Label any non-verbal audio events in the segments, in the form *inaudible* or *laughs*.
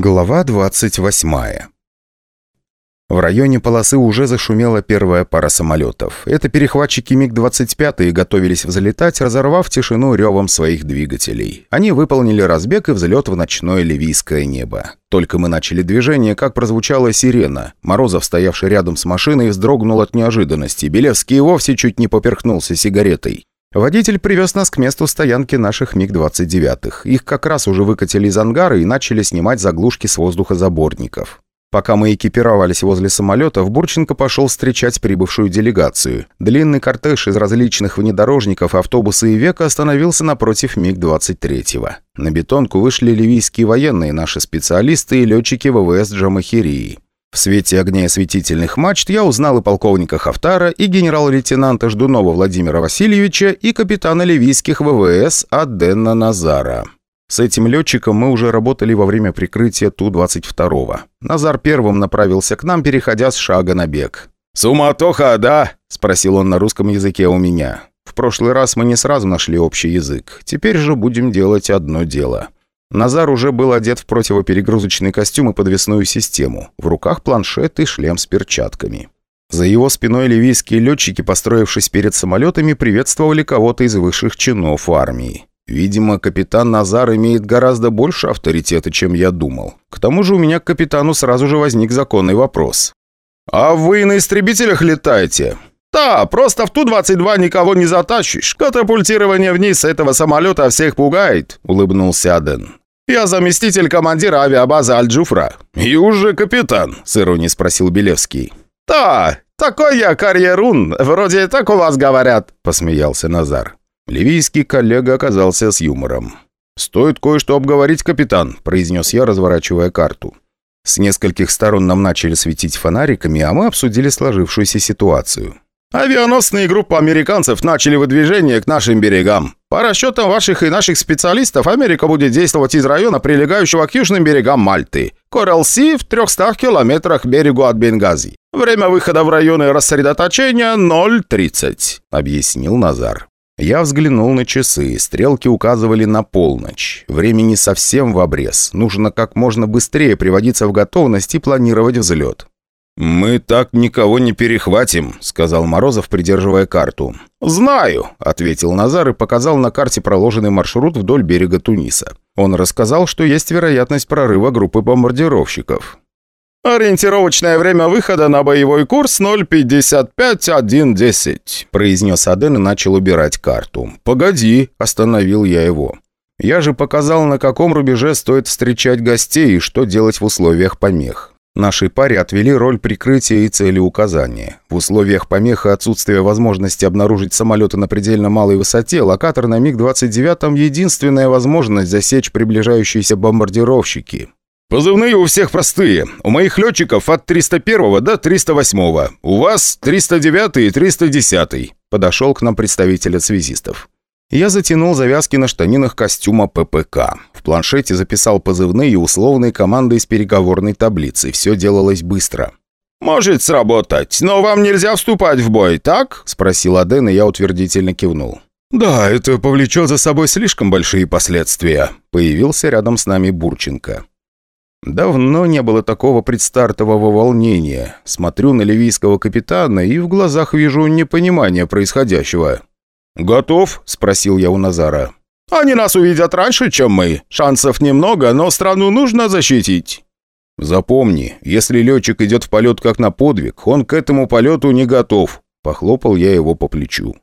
Глава 28 В районе полосы уже зашумела первая пара самолетов. Это перехватчики МиГ-25 и готовились взлетать, разорвав тишину ревом своих двигателей. Они выполнили разбег и взлет в ночное ливийское небо. Только мы начали движение, как прозвучала сирена. Морозов, стоявший рядом с машиной, вздрогнул от неожиданности. Белевский вовсе чуть не поперхнулся сигаретой. Водитель привез нас к месту стоянки наших МиГ-29. Их как раз уже выкатили из ангара и начали снимать заглушки с воздухозаборников. Пока мы экипировались возле самолетов, Бурченко пошел встречать прибывшую делегацию. Длинный кортеж из различных внедорожников, автобуса и века остановился напротив МиГ-23. На бетонку вышли ливийские военные, наши специалисты и летчики ВВС Джамахирии. В свете огней осветительных мачт я узнал и полковника Хафтара, и генерал-лейтенанта Ждунова Владимира Васильевича, и капитана ливийских ВВС Адена Назара. С этим летчиком мы уже работали во время прикрытия Ту-22. Назар первым направился к нам, переходя с шага на бег. «Суматоха, да?» – спросил он на русском языке у меня. В прошлый раз мы не сразу нашли общий язык. Теперь же будем делать одно дело. Назар уже был одет в противоперегрузочный костюм и подвесную систему. В руках планшет и шлем с перчатками. За его спиной ливийские летчики, построившись перед самолетами, приветствовали кого-то из высших чинов армии. Видимо, капитан Назар имеет гораздо больше авторитета, чем я думал. К тому же у меня к капитану сразу же возник законный вопрос. «А вы на истребителях летаете?» «Да, просто в Ту-22 никого не затащишь. Катапультирование вниз этого самолета всех пугает», — улыбнулся Аден. «Я заместитель командира авиабазы Аль-Джуфра». «И уже капитан?» — с иронией спросил Белевский. «Да, такой я карьерун, вроде так у вас говорят», — посмеялся Назар. Ливийский коллега оказался с юмором. «Стоит кое-что обговорить, капитан», — произнес я, разворачивая карту. С нескольких сторон нам начали светить фонариками, а мы обсудили сложившуюся ситуацию. Авианосные группы американцев начали выдвижение к нашим берегам. По расчетам ваших и наших специалистов, Америка будет действовать из района, прилегающего к южным берегам Мальты. Коралл-Си в 300 километрах берегу от Бенгази. Время выхода в районы рассредоточения 0.30», — объяснил Назар. Я взглянул на часы. Стрелки указывали на полночь. Времени совсем в обрез. Нужно как можно быстрее приводиться в готовность и планировать взлет. «Мы так никого не перехватим», — сказал Морозов, придерживая карту. «Знаю», — ответил Назар и показал на карте проложенный маршрут вдоль берега Туниса. Он рассказал, что есть вероятность прорыва группы бомбардировщиков. «Ориентировочное время выхода на боевой курс 0.55.1.10», произнес Аден и начал убирать карту. «Погоди», — остановил я его. «Я же показал, на каком рубеже стоит встречать гостей и что делать в условиях помех. Нашей паре отвели роль прикрытия и цели указания. В условиях помеха отсутствия возможности обнаружить самолеты на предельно малой высоте, локатор на МиГ-29 – единственная возможность засечь приближающиеся бомбардировщики. «Позывные у всех простые. У моих летчиков от 301 до 308. У вас 309 и 310. Подошел к нам представитель от связистов. Я затянул завязки на штанинах костюма ППК. Планшете записал позывные и условные команды из переговорной таблицы. Все делалось быстро. «Может сработать, но вам нельзя вступать в бой, так?» – спросил Аден, и я утвердительно кивнул. «Да, это повлечет за собой слишком большие последствия», – появился рядом с нами Бурченко. Давно не было такого предстартового волнения. Смотрю на ливийского капитана и в глазах вижу непонимание происходящего. «Готов?» – спросил я у Назара. «Они нас увидят раньше, чем мы. Шансов немного, но страну нужно защитить». «Запомни, если летчик идет в полет как на подвиг, он к этому полету не готов», – похлопал я его по плечу.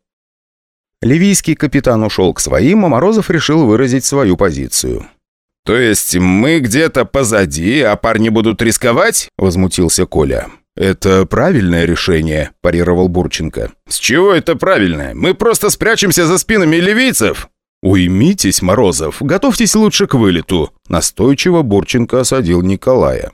Ливийский капитан ушел к своим, а Морозов решил выразить свою позицию. «То есть мы где-то позади, а парни будут рисковать?» – возмутился Коля. «Это правильное решение», – парировал Бурченко. «С чего это правильное? Мы просто спрячемся за спинами ливийцев!» «Уймитесь, Морозов, готовьтесь лучше к вылету», – настойчиво Бурченко осадил Николая.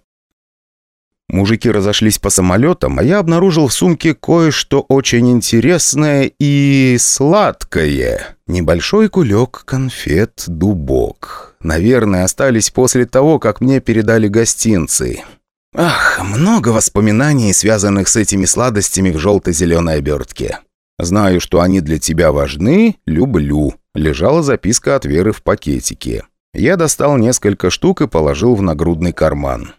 Мужики разошлись по самолетам, а я обнаружил в сумке кое-что очень интересное и сладкое. Небольшой кулек конфет «Дубок». Наверное, остались после того, как мне передали гостинцы. Ах, много воспоминаний, связанных с этими сладостями в желто-зеленой обертке. Знаю, что они для тебя важны, люблю. Лежала записка от Веры в пакетике. Я достал несколько штук и положил в нагрудный карман.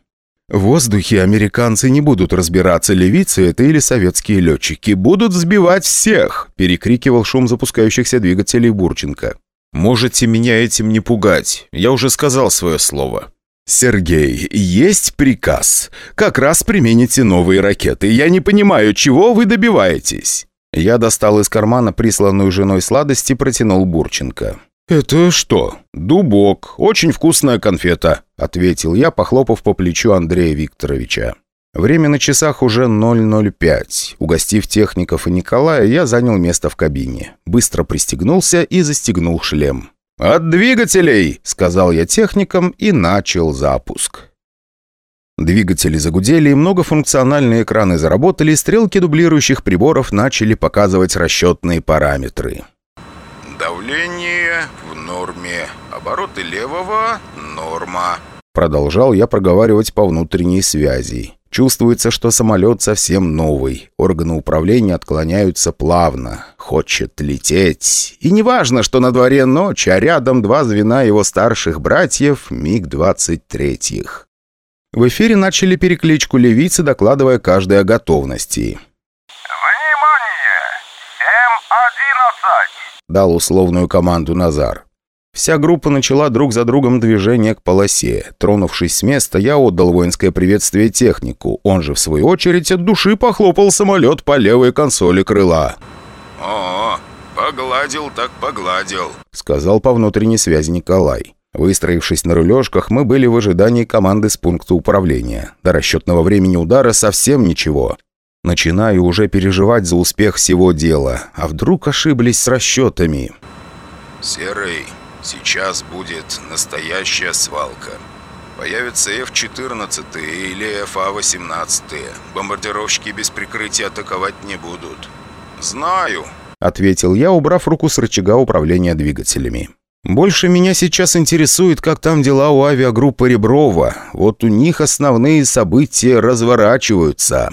В воздухе американцы не будут разбираться, ливийцы это или советские летчики. Будут сбивать всех!» – перекрикивал шум запускающихся двигателей Бурченко. «Можете меня этим не пугать. Я уже сказал свое слово». «Сергей, есть приказ. Как раз примените новые ракеты. Я не понимаю, чего вы добиваетесь?» Я достал из кармана присланную женой сладость и протянул Бурченко. «Это что?» «Дубок. Очень вкусная конфета», — ответил я, похлопав по плечу Андрея Викторовича. Время на часах уже 0.05. Угостив техников и Николая, я занял место в кабине. Быстро пристегнулся и застегнул шлем. «От двигателей!» — сказал я техникам и начал запуск. Двигатели загудели, многофункциональные экраны заработали, стрелки дублирующих приборов начали показывать расчетные параметры. «Давление в норме. Обороты левого – норма». Продолжал я проговаривать по внутренней связи. Чувствуется, что самолет совсем новый. Органы управления отклоняются плавно. Хочет лететь. И не важно, что на дворе ночь, а рядом два звена его старших братьев МиГ-23. В эфире начали перекличку левицы, докладывая каждой о готовности. «Внимание! М-11!» Дал условную команду Назар. Вся группа начала друг за другом движение к полосе. Тронувшись с места, я отдал воинское приветствие технику. Он же, в свою очередь, от души похлопал самолет по левой консоли крыла. «О, погладил так погладил», — сказал по внутренней связи Николай. Выстроившись на рулежках, мы были в ожидании команды с пункта управления. До расчетного времени удара совсем ничего. Начинаю уже переживать за успех всего дела. А вдруг ошиблись с расчетами? «Серый, Сейчас будет настоящая свалка. Появятся F-14 или FA-18. Бомбардировщики без прикрытия атаковать не будут. «Знаю», — ответил я, убрав руку с рычага управления двигателями. «Больше меня сейчас интересует, как там дела у авиагруппы Реброва. Вот у них основные события разворачиваются».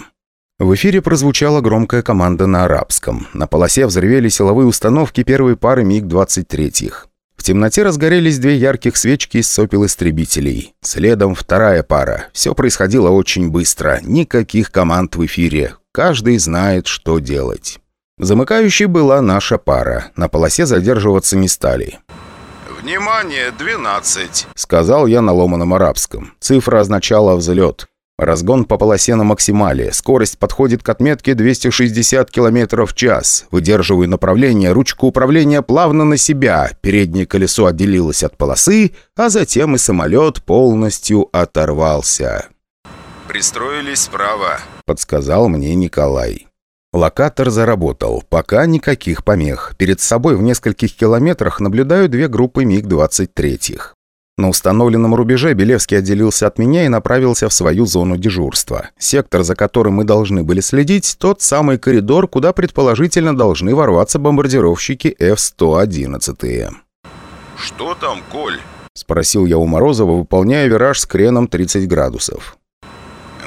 В эфире прозвучала громкая команда на арабском. На полосе взрывели силовые установки первой пары МиГ-23. В темноте разгорелись две ярких свечки из сопел истребителей. Следом вторая пара. Все происходило очень быстро. Никаких команд в эфире. Каждый знает, что делать. Замыкающей была наша пара. На полосе задерживаться не стали. «Внимание, 12!» — сказал я на ломаном арабском. Цифра означала «взлет». Разгон по полосе на максимале. Скорость подходит к отметке 260 км в час. Выдерживаю направление, ручку управления плавно на себя. Переднее колесо отделилось от полосы, а затем и самолет полностью оторвался. «Пристроились справа», — подсказал мне Николай. Локатор заработал. Пока никаких помех. Перед собой в нескольких километрах наблюдаю две группы МиГ-23. На установленном рубеже Белевский отделился от меня и направился в свою зону дежурства. Сектор, за которым мы должны были следить, тот самый коридор, куда предположительно должны ворваться бомбардировщики F-111. «Что там, Коль?» – спросил я у Морозова, выполняя вираж с креном 30 градусов.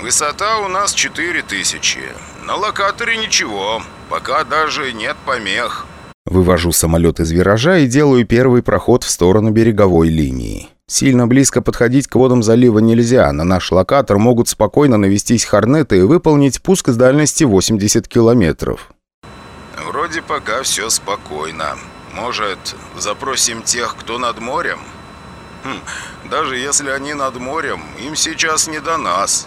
«Высота у нас 4000. На локаторе ничего. Пока даже нет помех». Вывожу самолет из виража и делаю первый проход в сторону береговой линии. Сильно близко подходить к водам залива нельзя. На наш локатор могут спокойно навестись хорнеты и выполнить пуск с дальности 80 километров. «Вроде пока все спокойно. Может, запросим тех, кто над морем? Хм, даже если они над морем, им сейчас не до нас».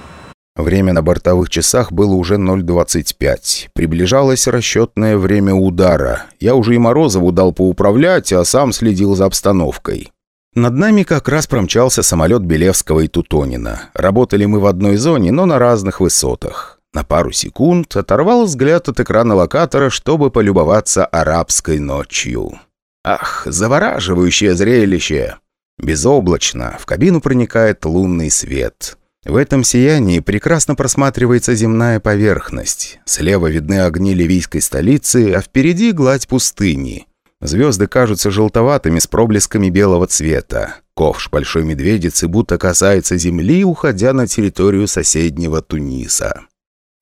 Время на бортовых часах было уже 0.25. Приближалось расчетное время удара. Я уже и Морозову дал поуправлять, а сам следил за обстановкой. Над нами как раз промчался самолет Белевского и Тутонина. Работали мы в одной зоне, но на разных высотах. На пару секунд оторвал взгляд от экрана локатора, чтобы полюбоваться арабской ночью. Ах, завораживающее зрелище! Безоблачно, в кабину проникает лунный свет. В этом сиянии прекрасно просматривается земная поверхность. Слева видны огни ливийской столицы, а впереди гладь пустыни. Звезды кажутся желтоватыми с проблесками белого цвета. Ковш Большой Медведицы будто касается земли, уходя на территорию соседнего Туниса.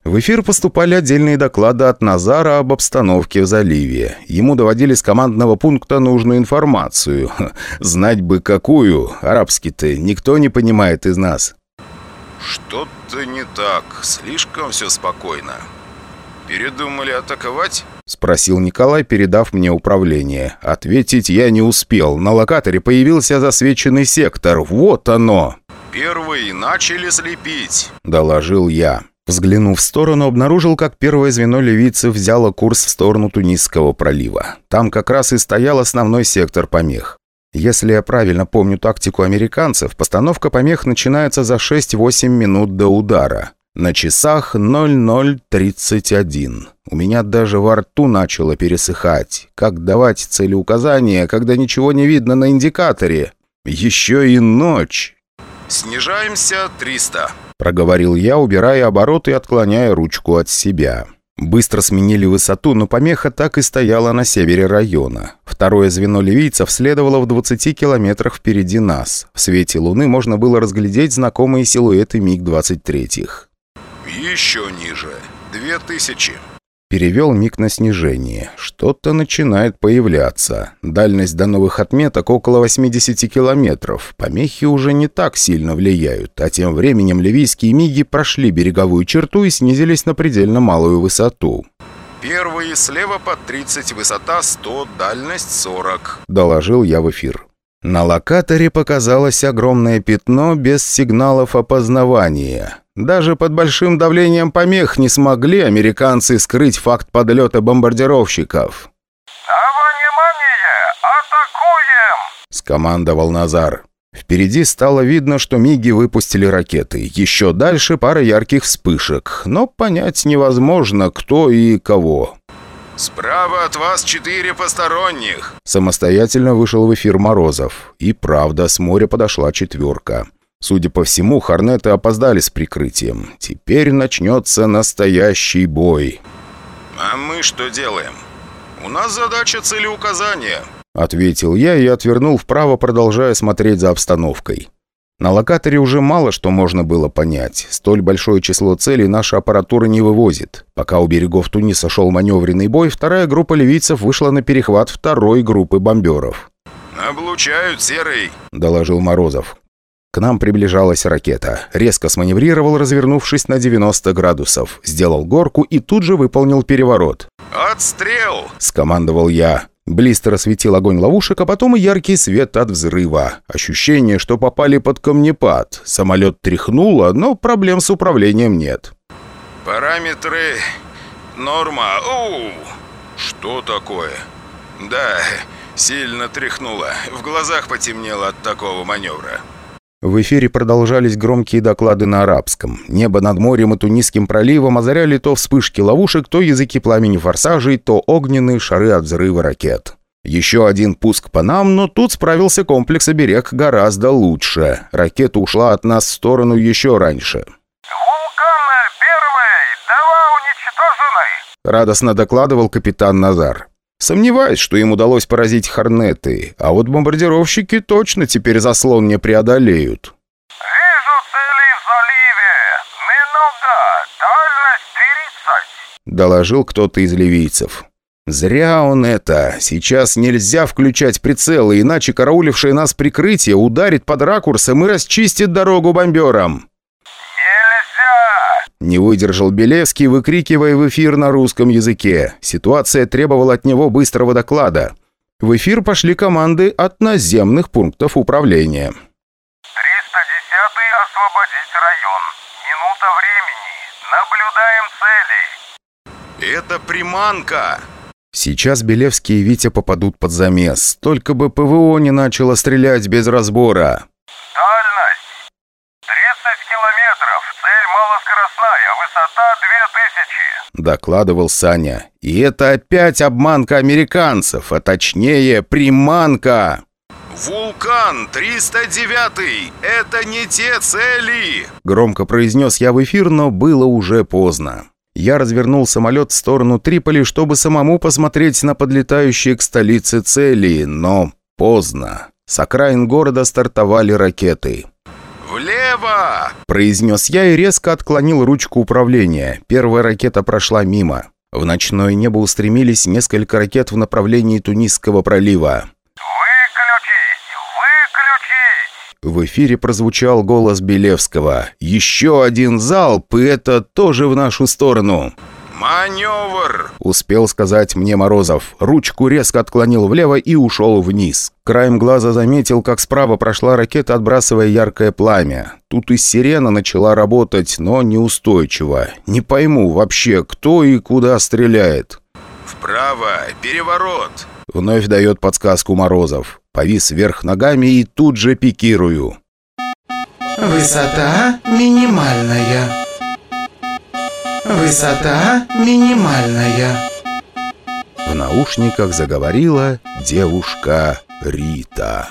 В эфир поступали отдельные доклады от Назара об обстановке в заливе. Ему доводили с командного пункта нужную информацию. *laughs* Знать бы какую. Арабский-то никто не понимает из нас. «Что-то не так. Слишком все спокойно. Передумали атаковать?» Спросил Николай, передав мне управление. Ответить я не успел. На локаторе появился засвеченный сектор. Вот оно! «Первые начали слепить», — доложил я. Взглянув в сторону, обнаружил, как первое звено ливийцев взяло курс в сторону Тунисского пролива. Там как раз и стоял основной сектор помех. Если я правильно помню тактику американцев, постановка помех начинается за 6-8 минут до удара. На часах 00.31. У меня даже во рту начало пересыхать. Как давать целеуказания, когда ничего не видно на индикаторе? Еще и ночь. «Снижаемся 300», — проговорил я, убирая обороты и отклоняя ручку от себя. Быстро сменили высоту, но помеха так и стояла на севере района. Второе звено ливийцев следовало в 20 километрах впереди нас. В свете луны можно было разглядеть знакомые силуэты МиГ-23. «Еще ниже. Две тысячи». Перевел миг на снижение. Что-то начинает появляться. Дальность до новых отметок около 80 километров. Помехи уже не так сильно влияют. А тем временем ливийские миги прошли береговую черту и снизились на предельно малую высоту. «Первые слева под 30, высота 100, дальность 40», — доложил я в эфир. На локаторе показалось огромное пятно без сигналов опознавания. Даже под большим давлением помех не смогли американцы скрыть факт подлета бомбардировщиков. «Внимание! Атакуем!» – скомандовал Назар. Впереди стало видно, что МИГи выпустили ракеты. Еще дальше пара ярких вспышек, но понять невозможно, кто и кого. «Справа от вас четыре посторонних!» Самостоятельно вышел в эфир Морозов. И правда, с моря подошла четверка. Судя по всему, Хорнеты опоздали с прикрытием. Теперь начнется настоящий бой. «А мы что делаем? У нас задача целеуказания», — ответил я и отвернул вправо, продолжая смотреть за обстановкой. На локаторе уже мало что можно было понять. Столь большое число целей наша аппаратура не вывозит. Пока у берегов Туниса шел маневренный бой, вторая группа ливийцев вышла на перехват второй группы бомберов. «Облучают, Серый», — доложил Морозов. К нам приближалась ракета. Резко сманеврировал, развернувшись на 90 градусов. Сделал горку и тут же выполнил переворот. «Отстрел!» — скомандовал я. Блистер осветил огонь ловушек, а потом и яркий свет от взрыва. Ощущение, что попали под камнепад. Самолет тряхнуло, но проблем с управлением нет. «Параметры... норма... Оу! Что такое?» «Да, сильно тряхнуло. В глазах потемнело от такого маневра». В эфире продолжались громкие доклады на арабском. Небо над морем и Тунисским проливом озаряли то вспышки ловушек, то языки пламени форсажей, то огненные шары от взрыва ракет. Еще один пуск по нам, но тут справился комплекс «Оберег» гораздо лучше. Ракета ушла от нас в сторону еще раньше. «Вулканы первый! Дава уничтожены!» Радостно докладывал капитан Назар. Сомневаюсь, что им удалось поразить Хорнеты, а вот бомбардировщики точно теперь заслон не преодолеют. «Вижу цели в заливе! Много! Дальность 30!» Доложил кто-то из ливийцев. «Зря он это. Сейчас нельзя включать прицелы, иначе караулившее нас прикрытие ударит под ракурсом и расчистит дорогу бомберам». Не выдержал Белевский, выкрикивая в эфир на русском языке. Ситуация требовала от него быстрого доклада. В эфир пошли команды от наземных пунктов управления. 310-й освободить район. Минута времени. Наблюдаем цели. Это приманка. Сейчас Белевский и Витя попадут под замес. Только бы ПВО не начало стрелять без разбора. Дальность. 30 километров. Цель малоскоростная. Высота 2000. Докладывал Саня. И это опять обманка американцев, а точнее приманка. «Вулкан 309! Это не те цели!» Громко произнес я в эфир, но было уже поздно. Я развернул самолет в сторону Триполи, чтобы самому посмотреть на подлетающие к столице цели, но поздно. С окраин города стартовали ракеты. «Влево!» – произнес я и резко отклонил ручку управления. Первая ракета прошла мимо. В ночное небо устремились несколько ракет в направлении Тунисского пролива. «Выключить! Выключить!» В эфире прозвучал голос Белевского. «Еще один залп, и это тоже в нашу сторону!» «Маневр!» — успел сказать мне Морозов. Ручку резко отклонил влево и ушел вниз. Краем глаза заметил, как справа прошла ракета, отбрасывая яркое пламя. Тут и сирена начала работать, но неустойчиво. Не пойму вообще, кто и куда стреляет. «Вправо! Переворот!» Вновь дает подсказку Морозов. Повис вверх ногами и тут же пикирую. Высота минимальная. Высота минимальная. В наушниках заговорила девушка Рита.